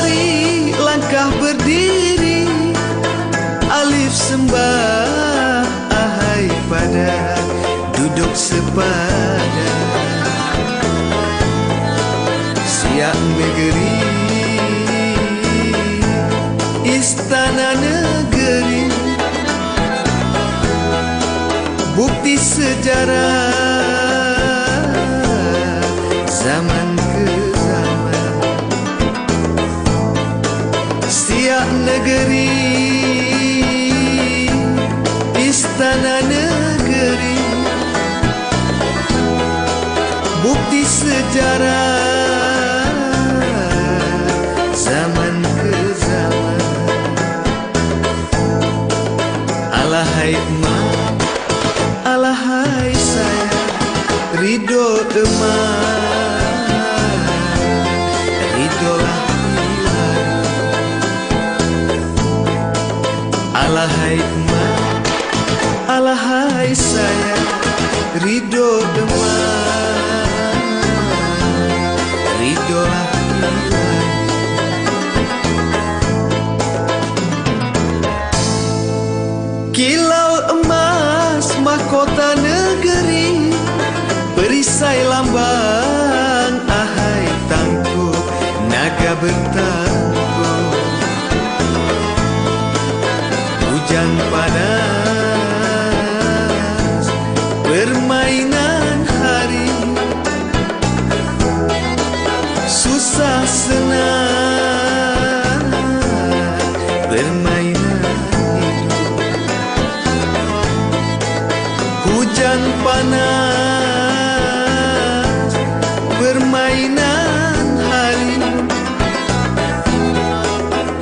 hari langkah berdiri Alif sembah ahai pada duduk sepada. Siap negeri Istana negeri. Bukti sejarah Negeri Istana negeri. Bukti sejarah Zaman ke zaman. Alahai emak. Alahai saya Ridho emak Alahai emak Alahai saya Ridho emak Ridho lah Kilau emas mahkota negeri Perisai lambang ahai tangkup Naga bertangkup Permainan hidup Hujan panas Permainan hari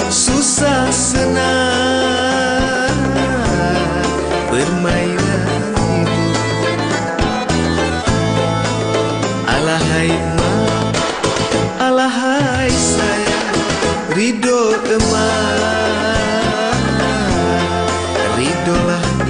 Susah senang Permainan Alahai emak Alahai saya Ridho emak Ridholah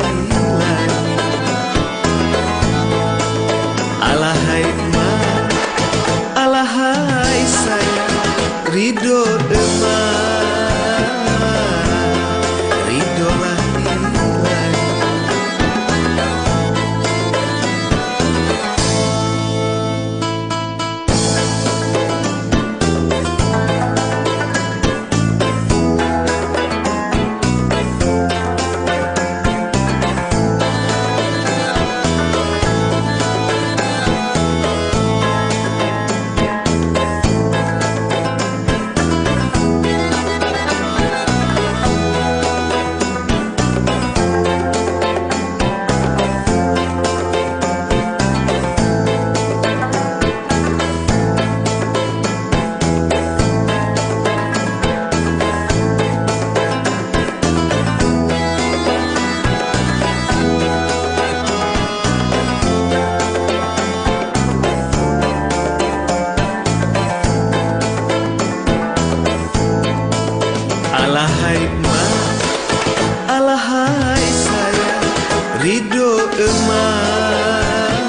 Ridho emak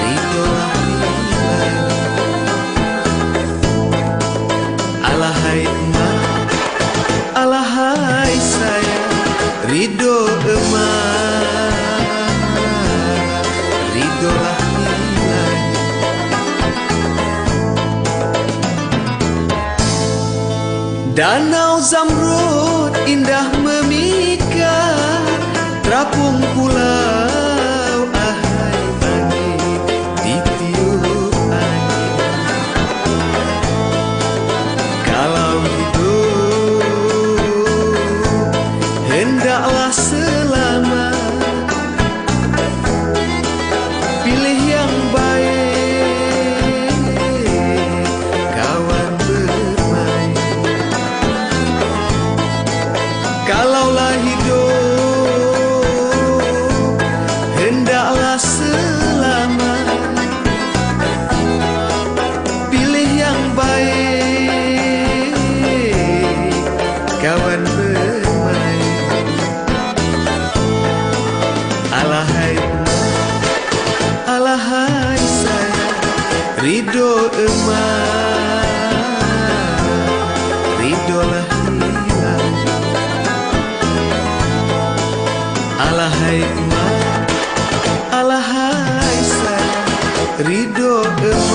Ridho Alahai emak Alahai saya Ridho emak Ridho ilahi Danau Zamrud indah memikat Terapung pulau ahai angin ditiup angin. Kalau hidup hendaklah selamat emas Ridolah hilang Alahai emas Alahai saya, Ridho emas